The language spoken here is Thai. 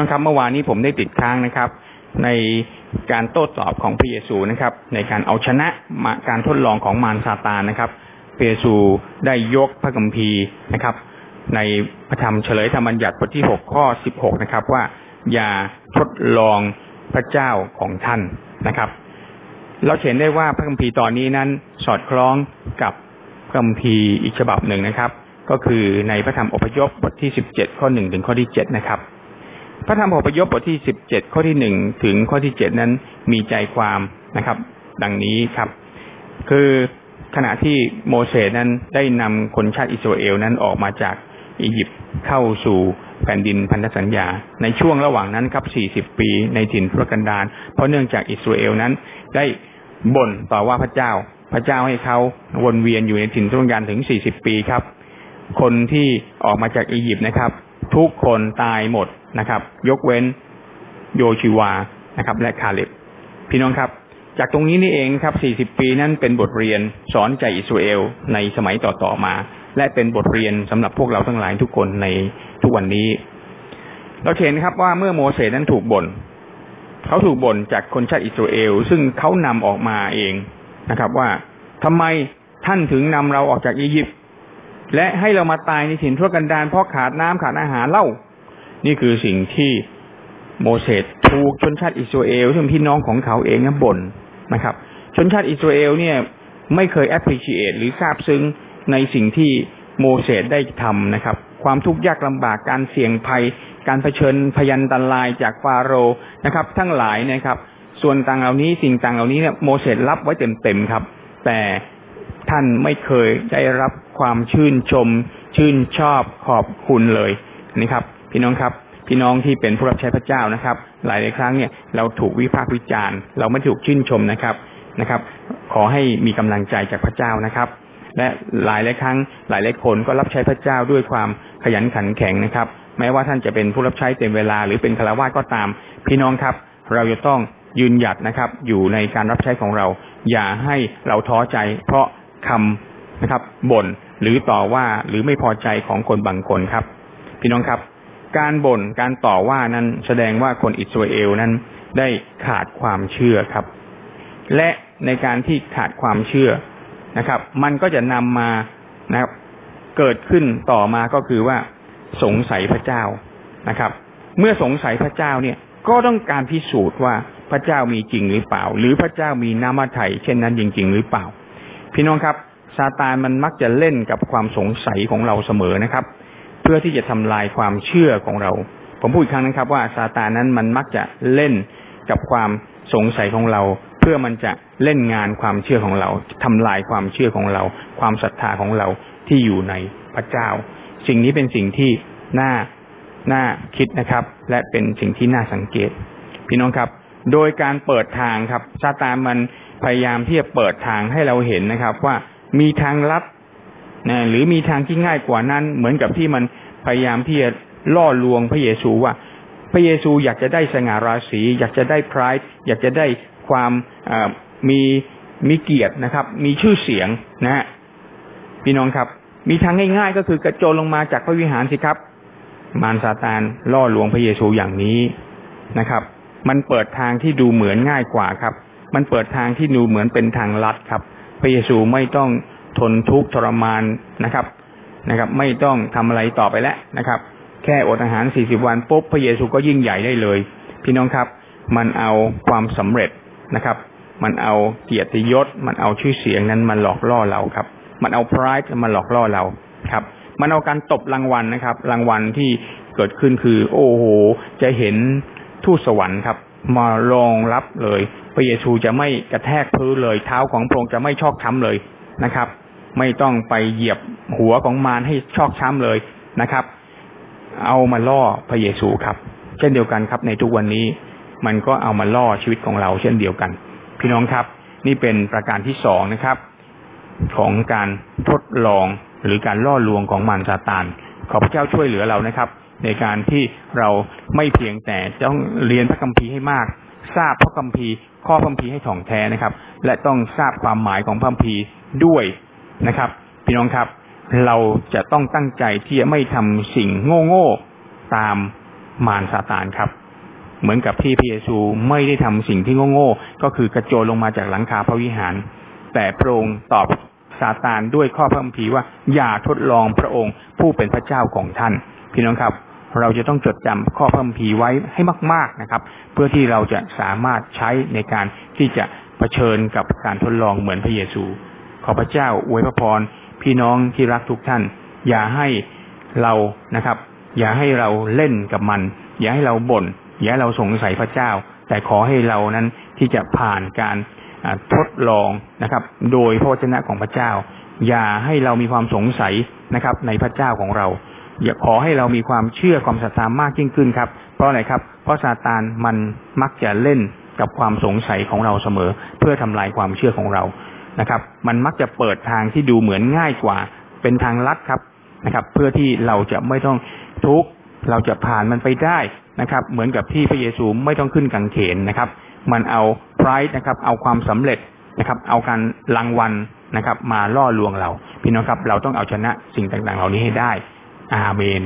นะครับเมื่อวานนี้ผมได้ติดค้างนะครับ ในการโต้ตอบของพระเยซูนะครับ ในการเอาชนะมาการทดลองของมารซาตานนะครับพระเยซูได้ยกพระคัมภีร์นะครับ ในพระธรรมเฉลยธรรมบัญญัติบทที่หกข้อสิบหกนะครับ ว่าอย่าทดลองพระเจ้าของท่านนะครับ เราเห็นได้ว่าพระคัมภีร์ตอนนี้นั้นสอดคล้องกับพระคัมภีร์อีกฉบับหนึ่งนะครับ ก็คือในพระธรรมอพยพบทที่สิบเจ็ดข้อหนึ่งถึงข้อที่เจ็ดนะครับ พระธรรมอพยพบทที่สิบเจ็ดข้อที่หนึ่งถึงข้อที่เจ็ดนั้นมีใจความนะครับ ดังนี้ครับ คือขณะที่โมเสสนั้นได้นำคนชาติอิสราเอลนั้นออกมาจากอียิปต์เข้าสู่แผ่นดินพันธสัญญา ในช่วงระหว่างนั้นครับสี่สิบปีในถิ่นทุรกันดารเพราะเนื่องจากอิสราเอลนั้น ได้บ่นต่อว่าพระเจ้า พระเจ้าให้เขาวนเวียนอยู่ในถิ่นทุรกันดารถึงสี่สิบปีครับ คนที่ออกมาจากอียิปต์นะครับ ทุกคนตายหมด นะครับ ยกเว้นโยชิวานะครับ และคาเล็บพี่น้องครับ จากตรงนี้นี่เองครับ 40 ปีนั้นเป็นบทเรียนสอนใจอิสราเอลในสมัยต่อๆมา และเป็นบทเรียนสำหรับพวกเราทั้งหลายทุกคนในทุกวันนี้ เราเห็นครับว่าเมื่อโมเสสนั้นถูกบน่นเขาถูกบ่นจากคนชาติอิสราเอล ซึ่งเขานำออกมาเองนะครับ ว่าทำไมท่านถึงนำเราออกจากอียิปต์และให้เรามาตายในถิ่นทุรกันดารเพราะขาดน้ำขาดอาหารเล่า นี่คือสิ่งที่โมเสสถูกชนชาติอิสราเอลซึ่งพี่น้องของเขาเองนั้นบ่นนะครับ ชนชาติอิสราเอลเนี่ยไม่เคย appreciate หรือซาบซึ้งในสิ่งที่โมเสสได้ทำนะครับ ความทุกข์ยากลำบากการเสี่ยงภัย การเผชิญพยันตรายจากฟาโรห์นะครับ ทั้งหลายนะครับ ส่วนต่างเหล่านี้สิ่งต่างเหล่านี้เนี่ยโมเสสรับไว้เต็มๆครับ แต่ท่านไม่เคยได้รับความชื่นชม ชื่นชอบขอบคุณเลยนะครับ พี่น้องครับ พี่น้องที่เป็นผู้รับใช้พระเจ้านะครับ หลายหลายครั้งเนี่ยเราถูกวิพากษ์วิจารณ์ เราไม่ถูกชื่นชมนะครับนะครับ ขอให้มีกำลังใจจากพระเจ้านะครับ และหลายหลายครั้ง หลายหลายคนก็รับใช้พระเจ้าด้วยความขยันขันแข็งนะครับ แม้ว่าท่านจะเป็นผู้รับใช้เต็มเวลา หรือเป็นคารวะก็ตาม พี่น้องครับ เราจะต้องยืนหยัดนะครับ อยู่ในการรับใช้ของเรา อย่าให้เราท้อใจ เพราะคำนะครับบ่นหรือต่อว่าหรือไม่พอใจของคนบางคนครับ พี่น้องครับ การบ่นการต่อว่านั้นแสดงว่าคนอิสราเอลนั้นได้ขาดความเชื่อครับ และในการที่ขาดความเชื่อนะครับ มันก็จะนำมานะครับ เกิดขึ้นต่อมาก็คือว่าสงสัยพระเจ้านะครับ เมื่อสงสัยพระเจ้าเนี่ยก็ต้องการพิสูจน์ว่าพระเจ้ามีจริงหรือเปล่า หรือพระเจ้ามีน้ำมัไถ่เช่นนั้นจริง ๆ หรือเปล่า พี่น้องครับซาตานมันมักจะเล่นกับความสงสัยของเราเสมอนะครับ พื่อที่จะทำลายความเชื่อของเรา ผมพูดอีกครั้งนะครับ ว่าซาตานนั้นมันมักจะเล่นกับความสงสัยของเรา เพื่อมันจะเล่นงานความเชื่อของเราทำลายความเชื่อของเรา ความศรัทธาของเราที่อยู่ในพระเจ้า สิ่งนี้เป็นสิ่งที่น่าน่าคิดนะครับ และเป็นสิ่งที่น่าสังเกต พี่น้องครับ โดยการเปิดทางครับซาตานมันพยายามที่จะเปิดทางให้เราเห็นนะครับ ว่ามีทางลัด นะหรือมีทางที่ง่ายกว่านั้น เหมือนกับที่มันพยายามที่จะล่อลวงพระเยซูว่า พระเยซูอยากจะได้สง่าราศี อยากจะได้พรายอยากจะได้ความมีมีเกียรตินะครับ มีชื่อเสียงนะฮะพี่น้องครับ มีทางง่ายๆ ก็คือกระโจนลงมาจากพระวิหารสิครับ มารซาตานล่อลวงพระเยซูอย่างนี้นะครับ มันเปิดทางที่ดูเหมือนง่ายกว่าครับ มันเปิดทางที่ดูเหมือนเป็นทางลัดครับ พระเยซูไม่ต้อง ทนทุกข์ทรมานนะครับนะครับ ไม่ต้องทำอะไรต่อไปแล้วนะครับ แค่อดอาหารสี่สิบวันปุ๊บพระเยซูก็ยิ่งใหญ่ได้เลย พี่น้องครับ มันเอาความสำเร็จนะครับ มันเอาเกียรติยศ มันเอาชื่อเสียงนั้นมันหลอกล่อเราครับ มันเอาพรายมันหลอกล่อเราครับ มันเอาการตบรางวัลนะครับ รางวัลที่เกิดขึ้นคือ โอ้โห จะเห็นทูตสวรรค์ครับ มารองรับเลย พระเยซูจะไม่กระแทกพื้นเลย เท้าของพระองค์จะไม่ชอกช้าเลยนะครับ ไม่ต้องไปเหยียบหัวของมารให้ชอกช้าเลยนะครับ เอามาล่อพระเยซูครับ เช่นเดียวกันครับ ในทุกวันนี้มันก็เอามาล่อชีวิตของเรา เช่นเดียวกัน พี่น้องครับ นี่เป็นประการที่สองนะครับ ของการทดลองหรือการล่อลวงของมารซาตานขอพระเจ้าช่วยเหลือเรานะครับ ในการที่เราไม่เพียงแต่ต้องเรียนพระคัมภีร์ให้มาก ทราบพระคัมภีร์ ข้อพัมพีร์ให้ถ่องแท้นะครับ และต้องทราบความหมายของพระคัมพีร์ด้วย นะครับ พี่น้องครับ เราจะต้องตั้งใจที่จะไม่ทำสิ่งโง่ๆตามมารซาตานครับ เหมือนกับที่พระเยซูไม่ได้ทำสิ่งที่โง่ๆก็คือกระโจนลงมาจากหลังคาพระวิหาร แต่พระองค์ตอบซาตานด้วยข้อพระคัมภีร์ว่าอย่าทดลองพระองค์ผู้เป็นพระเจ้าของท่าน พี่น้องครับ เราจะต้องจดจำข้อพระคัมภีร์ไว้ให้มาก ๆนะครับ เพื่อที่เราจะสามารถใช้ในการที่จะเผชิญกับการทดลองเหมือนพระเยซู อพระเจ้าอวยพระพรพี่น้องที่รักทุกท่าน อย่าให้เรานะครับ อย่าให้เราเล่นกับมัน อย่าให้เราบ่น อย่าให้เราสงสัยพระเจ้า แต่ขอให้เรานั้นที่จะผ่านการทดลองนะครับ โดยพระวจนะของพระเจ้า อย่าให้เรามีความสงสัยนะครับ ในพระเจ้าของเรา อย่าขอให้เรามีความเชื่อความศรัทธามากยิ่งขึ้นครับ เพราะอะไรครับ เพราะซาตานมันมักจะเล่นกับความสงสัยของเราเสมอ เพื่อทำลายความเชื่อของเรา นะครับ มันมักจะเปิดทางที่ดูเหมือนง่ายกว่า เป็นทางลัดครับนะครับ เพื่อที่เราจะไม่ต้องทุกข์เราจะผ่านมันไปได้นะครับ เหมือนกับที่พระเยซูไม่ต้องขึ้นกังเขนนะครับ มันเอาไพรส์นะครับ เอาความสำเร็จนะครับ เอาการรางวัลนะครับ มาล่อลวงเรา พี่น้องครับ เราต้องเอาชนะสิ่งต่างๆ เหล่านี้ให้ได้ อาเมน